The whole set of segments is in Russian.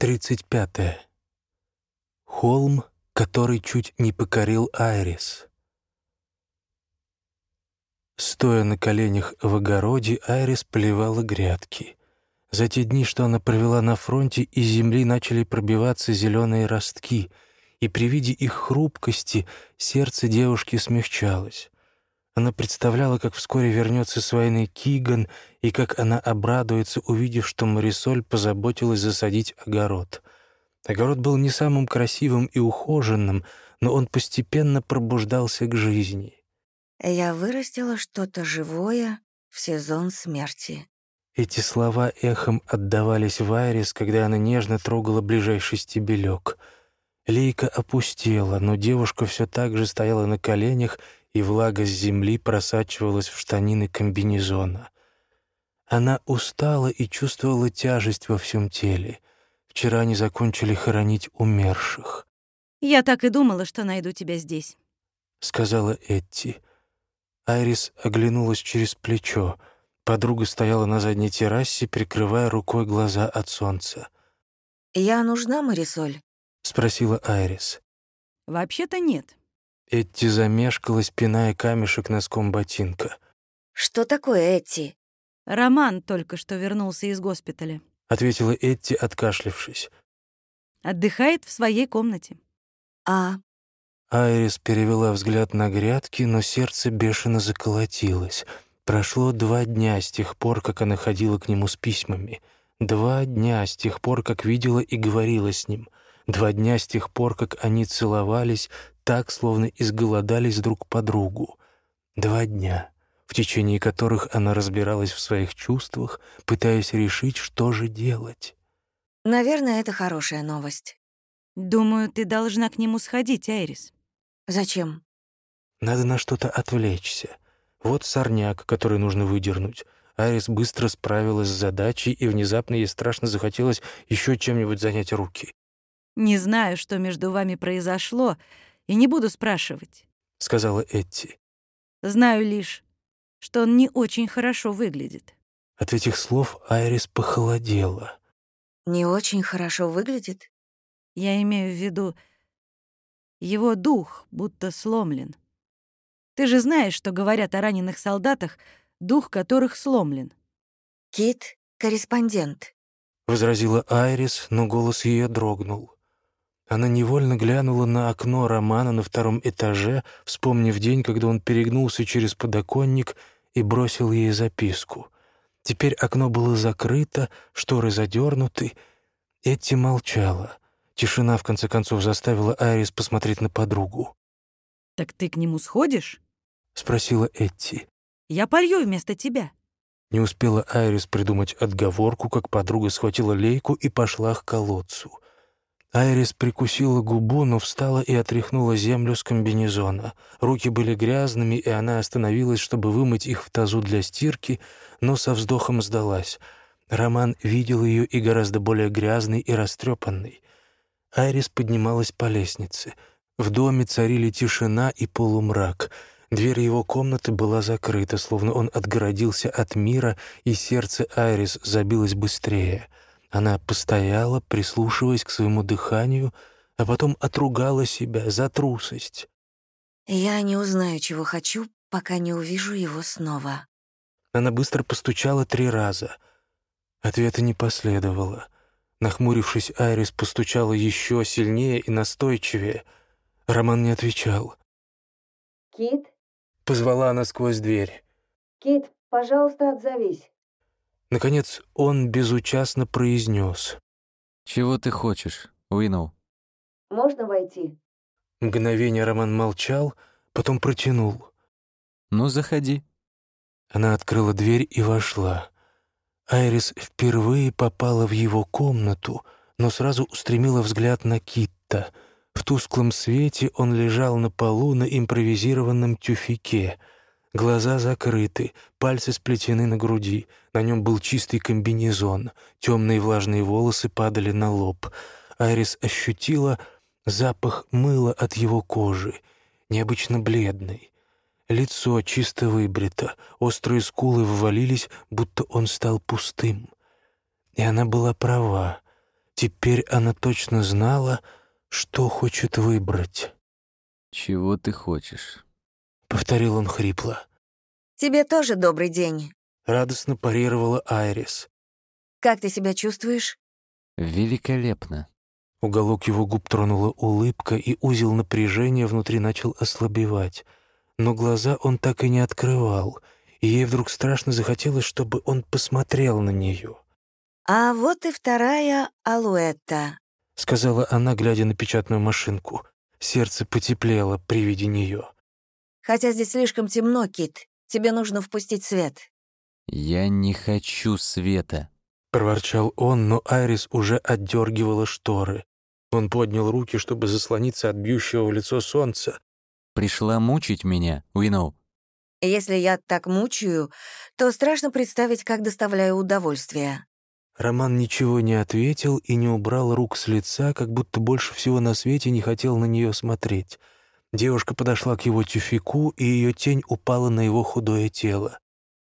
35. Холм, который чуть не покорил Айрис. Стоя на коленях в огороде, Айрис поливала грядки. За те дни, что она провела на фронте, из земли начали пробиваться зеленые ростки, и при виде их хрупкости сердце девушки смягчалось. Она представляла, как вскоре вернется с войны Киган, и как она обрадуется, увидев, что Марисоль позаботилась засадить огород. Огород был не самым красивым и ухоженным, но он постепенно пробуждался к жизни. «Я вырастила что-то живое в сезон смерти». Эти слова эхом отдавались в Айрис, когда она нежно трогала ближайший стебелек. Лейка опустела, но девушка все так же стояла на коленях и влага с земли просачивалась в штанины комбинезона. Она устала и чувствовала тяжесть во всем теле. Вчера они закончили хоронить умерших. «Я так и думала, что найду тебя здесь», — сказала Этти. Айрис оглянулась через плечо. Подруга стояла на задней террасе, прикрывая рукой глаза от солнца. «Я нужна, Марисоль?» — спросила Айрис. «Вообще-то нет. Этти замешкалась, пиная камешек носком ботинка. «Что такое Этти?» «Роман только что вернулся из госпиталя», — ответила Этти, откашлившись. «Отдыхает в своей комнате». «А?» Айрис перевела взгляд на грядки, но сердце бешено заколотилось. Прошло два дня с тех пор, как она ходила к нему с письмами. Два дня с тех пор, как видела и говорила с ним. Два дня с тех пор, как они целовались, так, словно изголодались друг по другу. Два дня, в течение которых она разбиралась в своих чувствах, пытаясь решить, что же делать. «Наверное, это хорошая новость». «Думаю, ты должна к нему сходить, Айрис». «Зачем?» «Надо на что-то отвлечься. Вот сорняк, который нужно выдернуть». Айрис быстро справилась с задачей, и внезапно ей страшно захотелось еще чем-нибудь занять руки. «Не знаю, что между вами произошло, и не буду спрашивать», — сказала Этти. «Знаю лишь, что он не очень хорошо выглядит». От этих слов Айрис похолодела. «Не очень хорошо выглядит?» «Я имею в виду, его дух будто сломлен. Ты же знаешь, что говорят о раненых солдатах, дух которых сломлен». «Кит — корреспондент», — возразила Айрис, но голос ее дрогнул. Она невольно глянула на окно Романа на втором этаже, вспомнив день, когда он перегнулся через подоконник и бросил ей записку. Теперь окно было закрыто, шторы задернуты. Этти молчала. Тишина, в конце концов, заставила Айрис посмотреть на подругу. «Так ты к нему сходишь?» — спросила Этти. «Я полью вместо тебя». Не успела Айрис придумать отговорку, как подруга схватила лейку и пошла к колодцу. Айрис прикусила губу, но встала и отряхнула землю с комбинезона. Руки были грязными, и она остановилась, чтобы вымыть их в тазу для стирки, но со вздохом сдалась. Роман видел ее и гораздо более грязной и растрепанной. Айрис поднималась по лестнице. В доме царили тишина и полумрак. Дверь его комнаты была закрыта, словно он отгородился от мира, и сердце Айрис забилось быстрее — она постояла, прислушиваясь к своему дыханию, а потом отругала себя за трусость. «Я не узнаю, чего хочу, пока не увижу его снова». Она быстро постучала три раза. Ответа не последовало. Нахмурившись, Айрис постучала еще сильнее и настойчивее. Роман не отвечал. «Кит?» — позвала она сквозь дверь. «Кит, пожалуйста, отзовись». Наконец он безучастно произнес. «Чего ты хочешь, Уинноу?» «Можно войти?» Мгновение Роман молчал, потом протянул. «Ну, заходи». Она открыла дверь и вошла. Айрис впервые попала в его комнату, но сразу устремила взгляд на Китта. В тусклом свете он лежал на полу на импровизированном тюфике — Глаза закрыты, пальцы сплетены на груди. На нем был чистый комбинезон. Темные влажные волосы падали на лоб. Айрис ощутила запах мыла от его кожи, необычно бледный. Лицо чисто выбрито, острые скулы ввалились, будто он стал пустым. И она была права. Теперь она точно знала, что хочет выбрать. «Чего ты хочешь?» — повторил он хрипло. «Тебе тоже добрый день». Радостно парировала Айрис. «Как ты себя чувствуешь?» «Великолепно». Уголок его губ тронула улыбка, и узел напряжения внутри начал ослабевать. Но глаза он так и не открывал, и ей вдруг страшно захотелось, чтобы он посмотрел на нее. «А вот и вторая алуэта», — сказала она, глядя на печатную машинку. Сердце потеплело при виде нее. «Хотя здесь слишком темно, Кит. Тебе нужно впустить свет». «Я не хочу света», — проворчал он, но Айрис уже отдергивала шторы. Он поднял руки, чтобы заслониться от бьющего в лицо солнца. «Пришла мучить меня, Уиноу?» «Если я так мучаю, то страшно представить, как доставляю удовольствие». Роман ничего не ответил и не убрал рук с лица, как будто больше всего на свете не хотел на нее смотреть. Девушка подошла к его тюфику, и ее тень упала на его худое тело.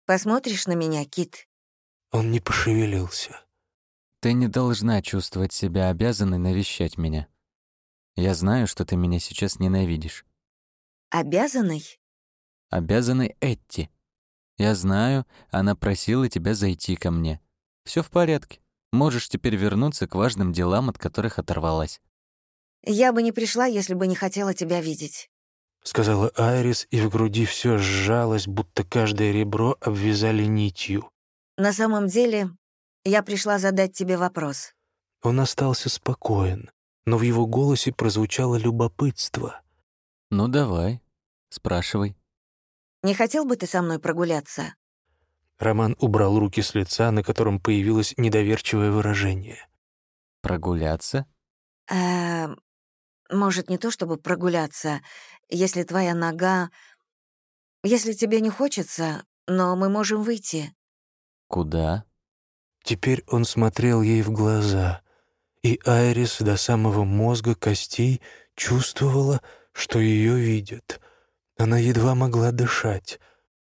«Посмотришь на меня, Кит?» Он не пошевелился. Ты не должна чувствовать себя обязанной навещать меня. Я знаю, что ты меня сейчас ненавидишь. Обязанный? Обязанный Этти. Я знаю, она просила тебя зайти ко мне. Все в порядке. Можешь теперь вернуться к важным делам, от которых оторвалась. Я бы не пришла, если бы не хотела тебя видеть. Сказала Айрис, и в груди все сжалось, будто каждое ребро обвязали нитью. На самом деле, я пришла задать тебе вопрос». Он остался спокоен, но в его голосе прозвучало любопытство. «Ну давай, спрашивай». «Не хотел бы ты со мной прогуляться?» Роман убрал руки с лица, на котором появилось недоверчивое выражение. «Прогуляться?» э может, не то чтобы прогуляться, если твоя нога... Если тебе не хочется, но мы можем выйти». «Куда?» Теперь он смотрел ей в глаза, и Айрис до самого мозга костей чувствовала, что ее видят. Она едва могла дышать.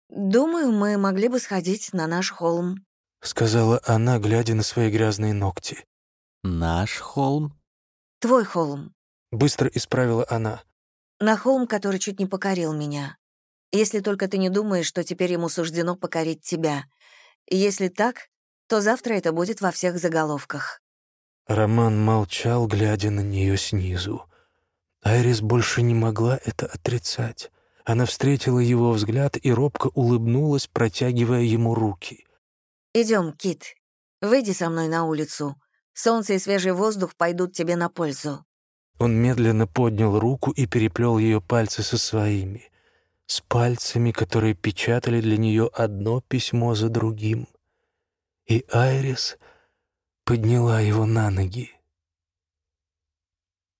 «Думаю, мы могли бы сходить на наш холм», — сказала она, глядя на свои грязные ногти. «Наш холм?» «Твой холм», — быстро исправила она. «На холм, который чуть не покорил меня. Если только ты не думаешь, что теперь ему суждено покорить тебя. Если так, то завтра это будет во всех заголовках». Роман молчал, глядя на нее снизу. Айрис больше не могла это отрицать. Она встретила его взгляд и робко улыбнулась, протягивая ему руки. Идем, Кит. Выйди со мной на улицу. Солнце и свежий воздух пойдут тебе на пользу». Он медленно поднял руку и переплел ее пальцы со своими. С пальцами, которые печатали для нее одно письмо за другим и Айрис подняла его на ноги.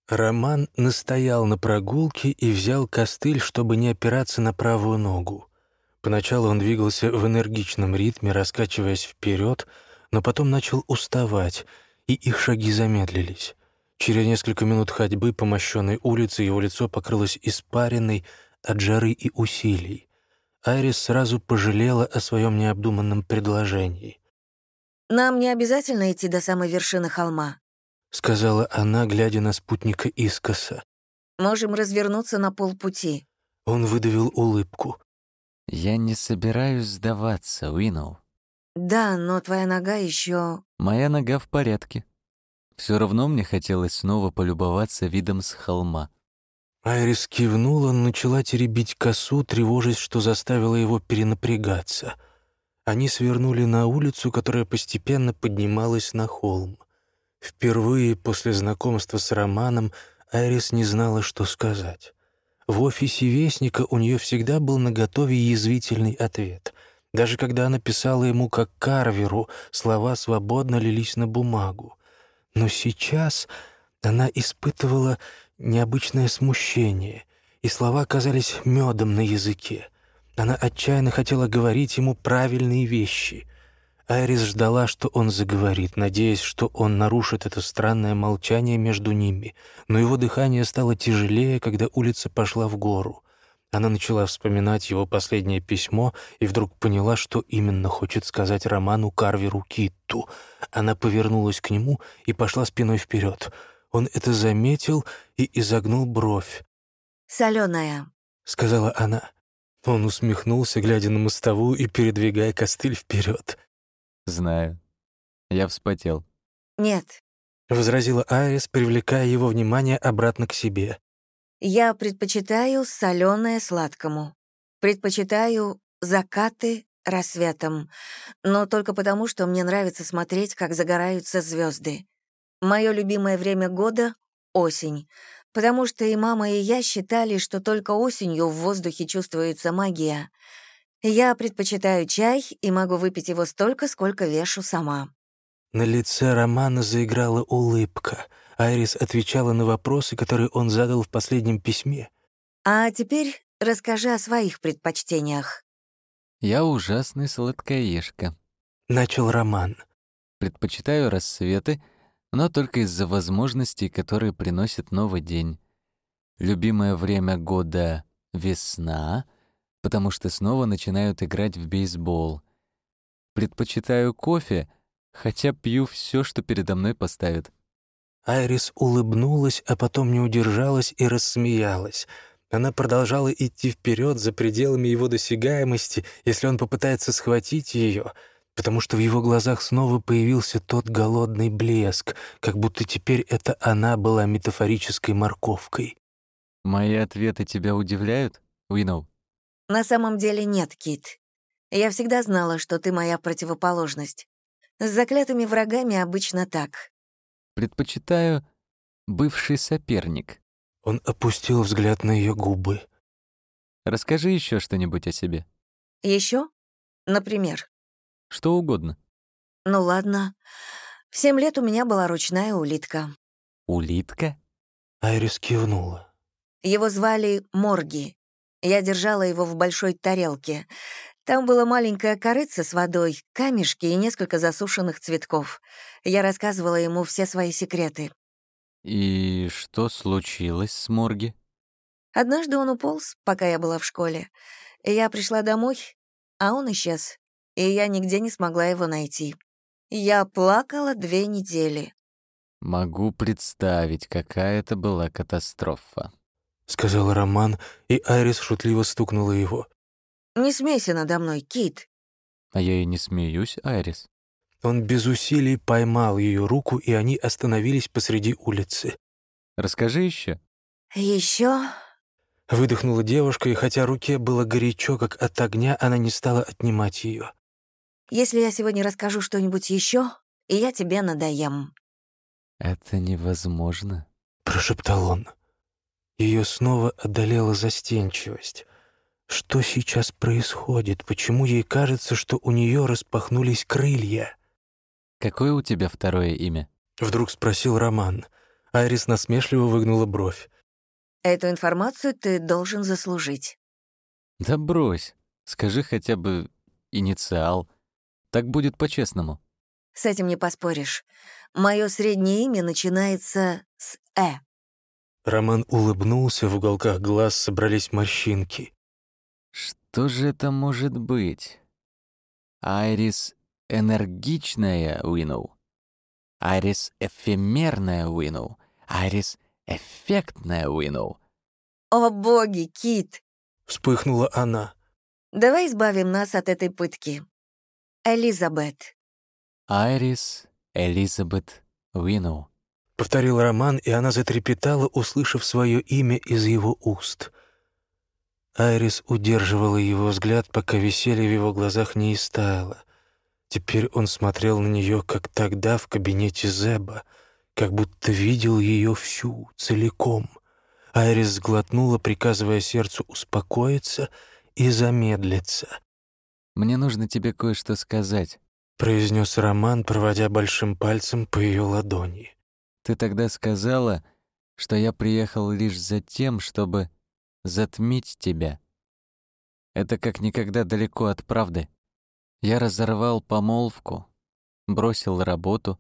Роман настоял на прогулке и взял костыль, чтобы не опираться на правую ногу. Поначалу он двигался в энергичном ритме, раскачиваясь вперед, но потом начал уставать, и их шаги замедлились. Через несколько минут ходьбы по мощенной улице его лицо покрылось испаренной от жары и усилий. Айрис сразу пожалела о своем необдуманном предложении. «Нам не обязательно идти до самой вершины холма», — сказала она, глядя на спутника искоса. «Можем развернуться на полпути». Он выдавил улыбку. «Я не собираюсь сдаваться, Уинноу». «Да, но твоя нога еще. «Моя нога в порядке. Все равно мне хотелось снова полюбоваться видом с холма». Айрис кивнула, начала теребить косу, тревожась, что заставила его перенапрягаться — они свернули на улицу, которая постепенно поднималась на холм. Впервые после знакомства с Романом Айрис не знала, что сказать. В офисе Вестника у нее всегда был наготове язвительный ответ. Даже когда она писала ему как Карверу, слова свободно лились на бумагу. Но сейчас она испытывала необычное смущение, и слова казались медом на языке. Она отчаянно хотела говорить ему правильные вещи. Айрис ждала, что он заговорит, надеясь, что он нарушит это странное молчание между ними, но его дыхание стало тяжелее, когда улица пошла в гору. Она начала вспоминать его последнее письмо и вдруг поняла, что именно хочет сказать Роману Карверу Китту. Она повернулась к нему и пошла спиной вперед. Он это заметил и изогнул бровь. «Соленая», — сказала она. Он усмехнулся, глядя на мостовую и передвигая костыль вперед. «Знаю. Я вспотел». «Нет, — возразила Айрис, привлекая его внимание обратно к себе. Я предпочитаю соленое сладкому. Предпочитаю закаты рассветом, но только потому, что мне нравится смотреть, как загораются звезды. Мое любимое время года — осень, потому что и мама, и я считали, что только осенью в воздухе чувствуется магия. Я предпочитаю чай и могу выпить его столько, сколько вешу сама. На лице Романа заиграла улыбка — Айрис отвечала на вопросы, которые он задал в последнем письме. «А теперь расскажи о своих предпочтениях». «Я ужасный сладкоежка», — начал Роман. «Предпочитаю рассветы, но только из-за возможностей, которые приносит новый день. Любимое время года — весна, потому что снова начинают играть в бейсбол. Предпочитаю кофе, хотя пью все, что передо мной поставят. Айрис улыбнулась, а потом не удержалась и рассмеялась. Она продолжала идти вперед за пределами его досягаемости, если он попытается схватить ее, потому что в его глазах снова появился тот голодный блеск, как будто теперь это она была метафорической морковкой. «Мои ответы тебя удивляют, Уинноу?» «На самом деле нет, Кит. Я всегда знала, что ты моя противоположность. С заклятыми врагами обычно так. Предпочитаю бывший соперник. Он опустил взгляд на ее губы. Расскажи еще что-нибудь о себе. Еще? Например? Что угодно. Ну ладно. В семь лет у меня была ручная улитка. Улитка? Айрис кивнула. Его звали Морги. Я держала его в большой тарелке. Там была маленькая корыца с водой, камешки и несколько засушенных цветков. Я рассказывала ему все свои секреты. «И что случилось с Морги?» Однажды он уполз, пока я была в школе. Я пришла домой, а он исчез, и я нигде не смогла его найти. Я плакала две недели. «Могу представить, какая это была катастрофа», — сказал Роман, и Айрис шутливо стукнула его. «Не смейся надо мной, Кит». «А я и не смеюсь, Айрис». Он без усилий поймал ее руку, и они остановились посреди улицы. «Расскажи еще. Еще? Выдохнула девушка, и хотя руке было горячо, как от огня, она не стала отнимать ее. «Если я сегодня расскажу что-нибудь еще, и я тебе надоем». «Это невозможно», — прошептал он. Ее снова одолела застенчивость. Что сейчас происходит? Почему ей кажется, что у нее распахнулись крылья? «Какое у тебя второе имя?» — вдруг спросил Роман. Айрис насмешливо выгнула бровь. «Эту информацию ты должен заслужить». «Да брось. Скажи хотя бы инициал. Так будет по-честному». «С этим не поспоришь. Мое среднее имя начинается с «э». Роман улыбнулся, в уголках глаз собрались морщинки. Что же это может быть? Айрис энергичная Уинноу. Айрис эфемерная Уинноу. Айрис эффектная Уинноу. «О боги, Кит!» — вспыхнула она. «Давай избавим нас от этой пытки. Элизабет». Айрис Элизабет Уинноу. — повторил Роман, и она затрепетала, услышав свое имя из его уст — Айрис удерживала его взгляд, пока веселье в его глазах не истаяло. Теперь он смотрел на нее, как тогда в кабинете Зеба, как будто видел ее всю, целиком. Айрис сглотнула, приказывая сердцу успокоиться и замедлиться. «Мне нужно тебе кое-что сказать», — произнес Роман, проводя большим пальцем по ее ладони. «Ты тогда сказала, что я приехал лишь за тем, чтобы затмить тебя. Это как никогда далеко от правды. Я разорвал помолвку, бросил работу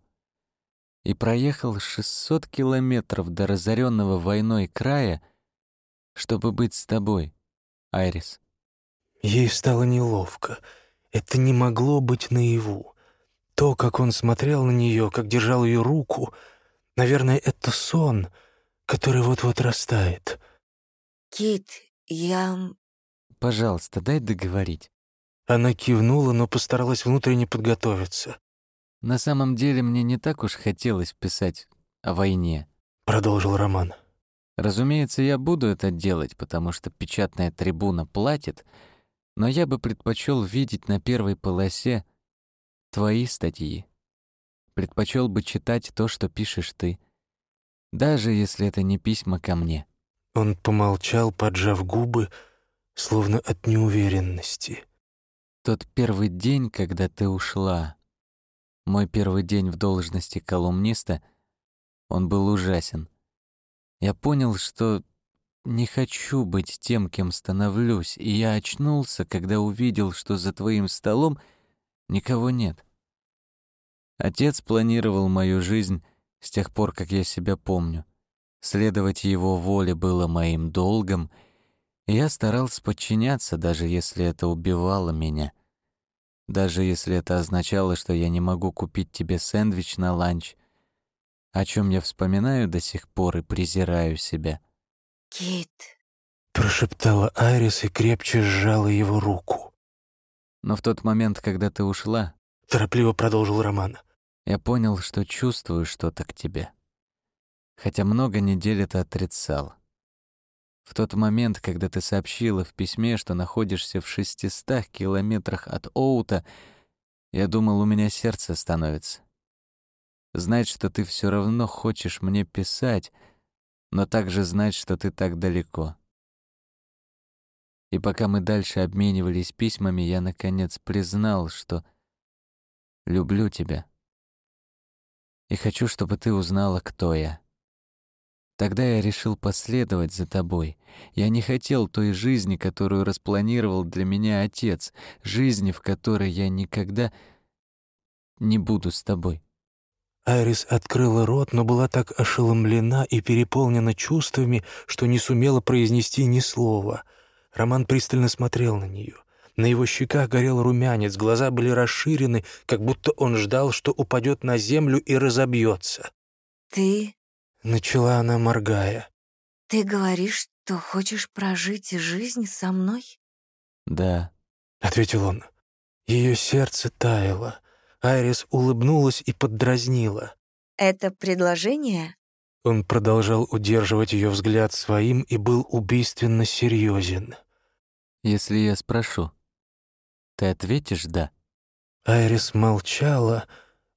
и проехал 600 километров до разоренного войной края, чтобы быть с тобой, Айрис. Ей стало неловко. Это не могло быть наяву. То, как он смотрел на нее, как держал ее руку, наверное, это сон, который вот-вот растает. «Кит, я...» «Пожалуйста, дай договорить». Она кивнула, но постаралась внутренне подготовиться. «На самом деле мне не так уж хотелось писать о войне», — продолжил Роман. «Разумеется, я буду это делать, потому что печатная трибуна платит, но я бы предпочел видеть на первой полосе твои статьи. Предпочел бы читать то, что пишешь ты, даже если это не письма ко мне». Он помолчал, поджав губы, словно от неуверенности. Тот первый день, когда ты ушла, мой первый день в должности колумниста, он был ужасен. Я понял, что не хочу быть тем, кем становлюсь, и я очнулся, когда увидел, что за твоим столом никого нет. Отец планировал мою жизнь с тех пор, как я себя помню. Следовать его воле было моим долгом, и я старался подчиняться, даже если это убивало меня. Даже если это означало, что я не могу купить тебе сэндвич на ланч, о чем я вспоминаю до сих пор и презираю себя. «Кит», — прошептала Айрис и крепче сжала его руку. Но в тот момент, когда ты ушла, — торопливо продолжил Роман, — я понял, что чувствую что-то к тебе. Хотя много недель это отрицал. В тот момент, когда ты сообщила в письме, что находишься в шестистах километрах от Оута, я думал, у меня сердце становится. Знать, что ты все равно хочешь мне писать, но также знать, что ты так далеко. И пока мы дальше обменивались письмами, я наконец признал, что люблю тебя. И хочу, чтобы ты узнала, кто я. Тогда я решил последовать за тобой. Я не хотел той жизни, которую распланировал для меня отец, жизни, в которой я никогда не буду с тобой. Айрис открыла рот, но была так ошеломлена и переполнена чувствами, что не сумела произнести ни слова. Роман пристально смотрел на нее. На его щеках горел румянец, глаза были расширены, как будто он ждал, что упадет на землю и разобьется. «Ты Начала она, моргая. «Ты говоришь, что хочешь прожить жизнь со мной?» «Да», — ответил он. Ее сердце таяло. Айрис улыбнулась и поддразнила. «Это предложение?» Он продолжал удерживать ее взгляд своим и был убийственно серьезен. «Если я спрошу, ты ответишь «да»?» Айрис молчала,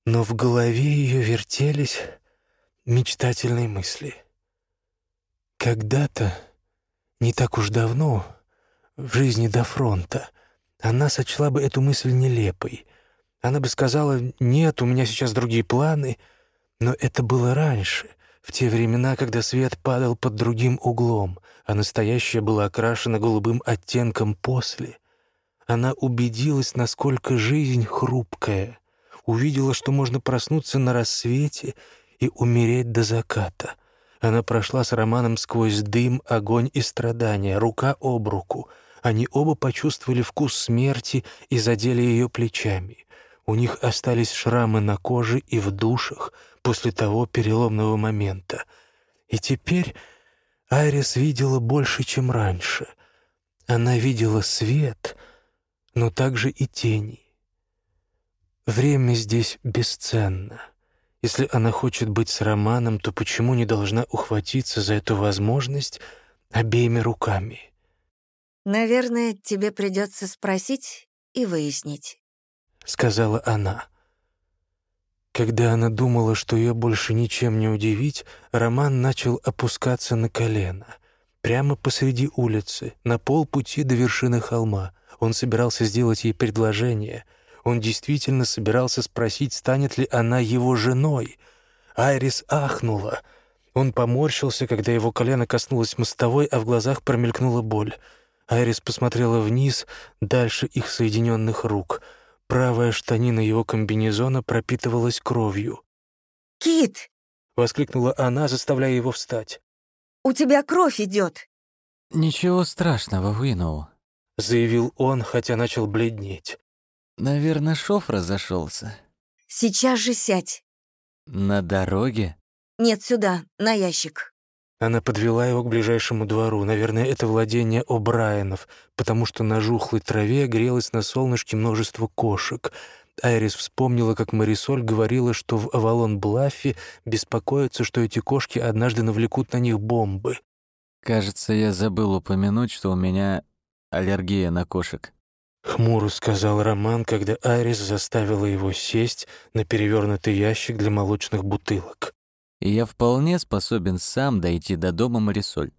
но в голове ее вертелись мечтательной мысли. Когда-то, не так уж давно, в жизни до фронта, она сочла бы эту мысль нелепой. Она бы сказала «нет, у меня сейчас другие планы», но это было раньше, в те времена, когда свет падал под другим углом, а настоящее было окрашено голубым оттенком после. Она убедилась, насколько жизнь хрупкая, увидела, что можно проснуться на рассвете и умереть до заката. Она прошла с Романом сквозь дым, огонь и страдания, рука об руку. Они оба почувствовали вкус смерти и задели ее плечами. У них остались шрамы на коже и в душах после того переломного момента. И теперь Айрис видела больше, чем раньше. Она видела свет, но также и тени. Время здесь бесценно. Если она хочет быть с Романом, то почему не должна ухватиться за эту возможность обеими руками? «Наверное, тебе придется спросить и выяснить», — сказала она. Когда она думала, что ее больше ничем не удивить, Роман начал опускаться на колено. Прямо посреди улицы, на полпути до вершины холма. Он собирался сделать ей предложение — он действительно собирался спросить, станет ли она его женой. Айрис ахнула. Он поморщился, когда его колено коснулось мостовой, а в глазах промелькнула боль. Айрис посмотрела вниз, дальше их соединенных рук. Правая штанина его комбинезона пропитывалась кровью. «Кит!» — воскликнула она, заставляя его встать. «У тебя кровь идет. «Ничего страшного, Уинноу», — заявил он, хотя начал бледнеть. Наверное, шов разошелся. Сейчас же сядь. На дороге? Нет, сюда, на ящик. Она подвела его к ближайшему двору. Наверное, это владение О'Брайенов, потому что на жухлой траве грелось на солнышке множество кошек. Айрис вспомнила, как Марисоль говорила, что в Авалон-Блаффе беспокоятся, что эти кошки однажды навлекут на них бомбы. Кажется, я забыл упомянуть, что у меня аллергия на кошек. Хмуро сказал Роман, когда Айрис заставила его сесть на перевернутый ящик для молочных бутылок. Я вполне способен сам дойти до дома Марисоль.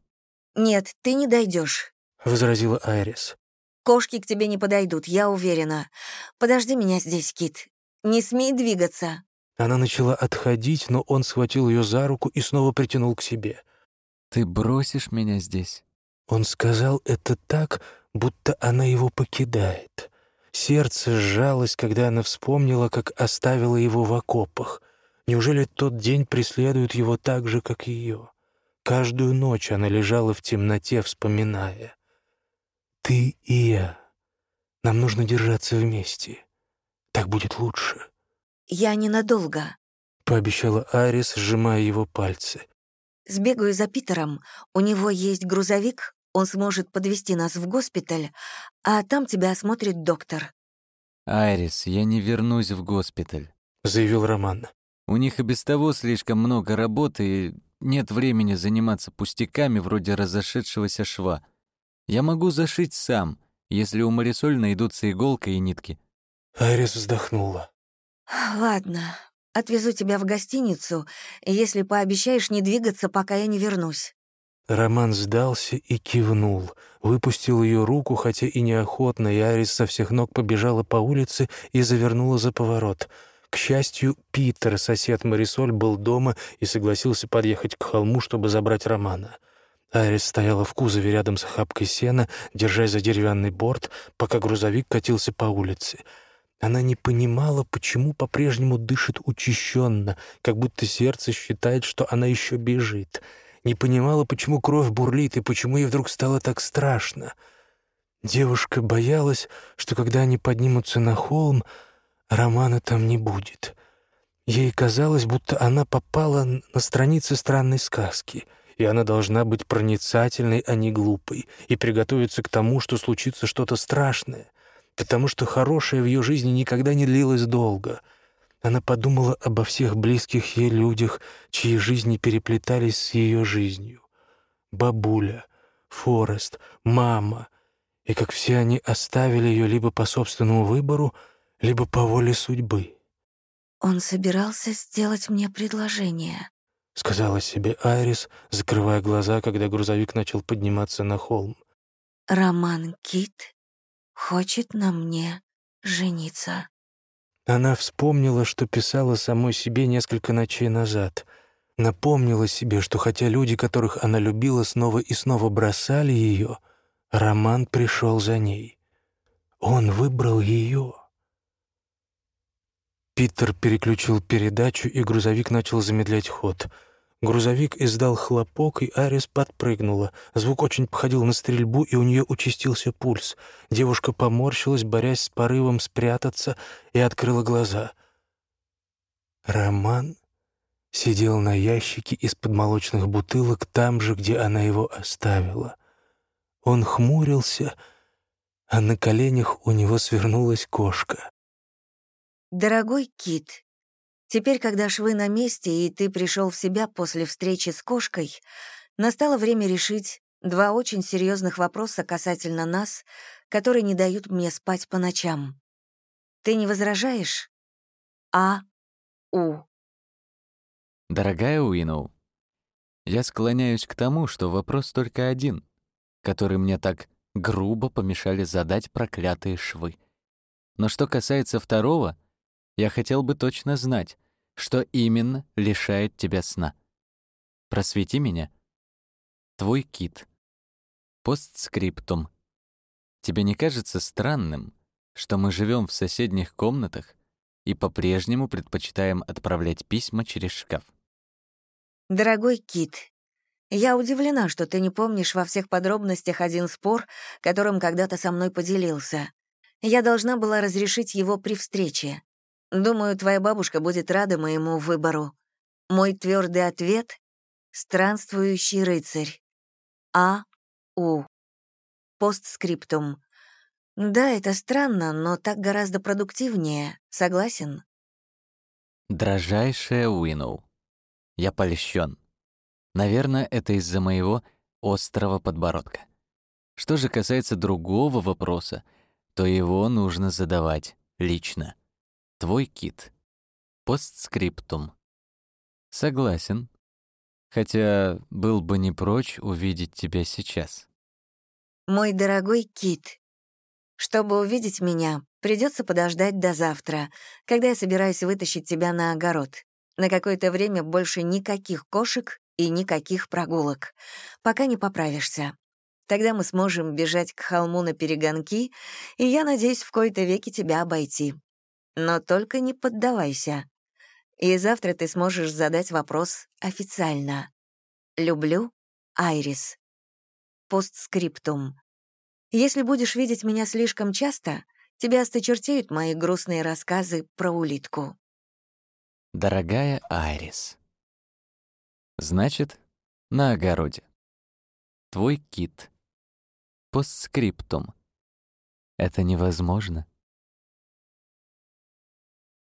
Нет, ты не дойдешь. возразила Айрис. Кошки к тебе не подойдут, я уверена. Подожди меня здесь, Кит. Не смей двигаться. Она начала отходить, но он схватил ее за руку и снова притянул к себе. Ты бросишь меня здесь? Он сказал это так, будто она его покидает. Сердце сжалось, когда она вспомнила, как оставила его в окопах. Неужели тот день преследует его так же, как ее? Каждую ночь она лежала в темноте, вспоминая. «Ты и я. Нам нужно держаться вместе. Так будет лучше». Я ненадолго. Пообещала Арис, сжимая его пальцы. Сбегаю за Питером. У него есть грузовик, он сможет подвести нас в госпиталь, а там тебя осмотрит доктор. Айрис, я не вернусь в госпиталь, заявил Роман. У них и без того слишком много работы, и нет времени заниматься пустяками вроде разошедшегося шва. Я могу зашить сам, если у Марисоль найдутся иголка и нитки. Айрис вздохнула. Ладно, отвезу тебя в гостиницу, если пообещаешь не двигаться, пока я не вернусь. Роман сдался и кивнул, выпустил ее руку, хотя и неохотно, и Арис со всех ног побежала по улице и завернула за поворот — к счастью, Питер, сосед Марисоль, был дома и согласился подъехать к холму, чтобы забрать Романа. Айрис стояла в кузове рядом с охапкой сена, держась за деревянный борт, пока грузовик катился по улице. Она не понимала, почему по-прежнему дышит учащенно, как будто сердце считает, что она еще бежит. Не понимала, почему кровь бурлит и почему ей вдруг стало так страшно. Девушка боялась, что когда они поднимутся на холм, Романа там не будет. Ей казалось, будто она попала на страницы странной сказки, и она должна быть проницательной, а не глупой, и приготовиться к тому, что случится что-то страшное, потому что хорошее в ее жизни никогда не длилось долго. Она подумала обо всех близких ей людях, чьи жизни переплетались с ее жизнью. Бабуля, Форест, мама, и как все они оставили ее либо по собственному выбору, либо по воле судьбы. «Он собирался сделать мне предложение», — сказала себе Айрис, закрывая глаза, когда грузовик начал подниматься на холм. «Роман Кит хочет на мне жениться». Она вспомнила, что писала самой себе несколько ночей назад. Напомнила себе, что хотя люди, которых она любила, снова и снова бросали ее, Роман пришел за ней. Он выбрал ее. Питер переключил передачу, и грузовик начал замедлять ход. Грузовик издал хлопок, и Арис подпрыгнула. Звук очень походил на стрельбу, и у нее участился пульс. Девушка поморщилась, борясь с порывом спрятаться, и открыла глаза. Роман сидел на ящике из-под молочных бутылок там же, где она его оставила. Он хмурился, а на коленях у него свернулась кошка. «Дорогой Кит, теперь, когда швы на месте, и ты пришел в себя после встречи с кошкой, настало время решить два очень серьезных вопроса касательно нас, которые не дают мне спать по ночам. Ты не возражаешь? А. У. Дорогая Уинноу, я склоняюсь к тому, что вопрос только один, который мне так грубо помешали задать проклятые швы. Но что касается второго — я хотел бы точно знать, что именно лишает тебя сна. Просвети меня. Твой кит. Постскриптум. Тебе не кажется странным, что мы живем в соседних комнатах и по-прежнему предпочитаем отправлять письма через шкаф? Дорогой Кит, Я удивлена, что ты не помнишь во всех подробностях один спор, которым когда-то со мной поделился. Я должна была разрешить его при встрече. Думаю, твоя бабушка будет рада моему выбору. Мой твердый ответ — странствующий рыцарь. А. У. Постскриптум. Да, это странно, но так гораздо продуктивнее. Согласен? Дрожайшая Уинноу. Я польщен. Наверное, это из-за моего острого подбородка. Что же касается другого вопроса, то его нужно задавать лично. Твой кит. Постскриптум. Согласен. Хотя был бы не прочь увидеть тебя сейчас. Мой дорогой Кит, чтобы увидеть меня, придется подождать до завтра, когда я собираюсь вытащить тебя на огород. На какое-то время больше никаких кошек и никаких прогулок, пока не поправишься. Тогда мы сможем бежать к холму на перегонки, и я надеюсь в кои-то веки тебя обойти. Но только не поддавайся. И завтра ты сможешь задать вопрос официально. Люблю, Айрис. Постскриптум. Если будешь видеть меня слишком часто, тебя осточертеют мои грустные рассказы про улитку. Дорогая Айрис. Значит, на огороде. Твой кит. Постскриптум. Это невозможно.